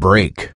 break.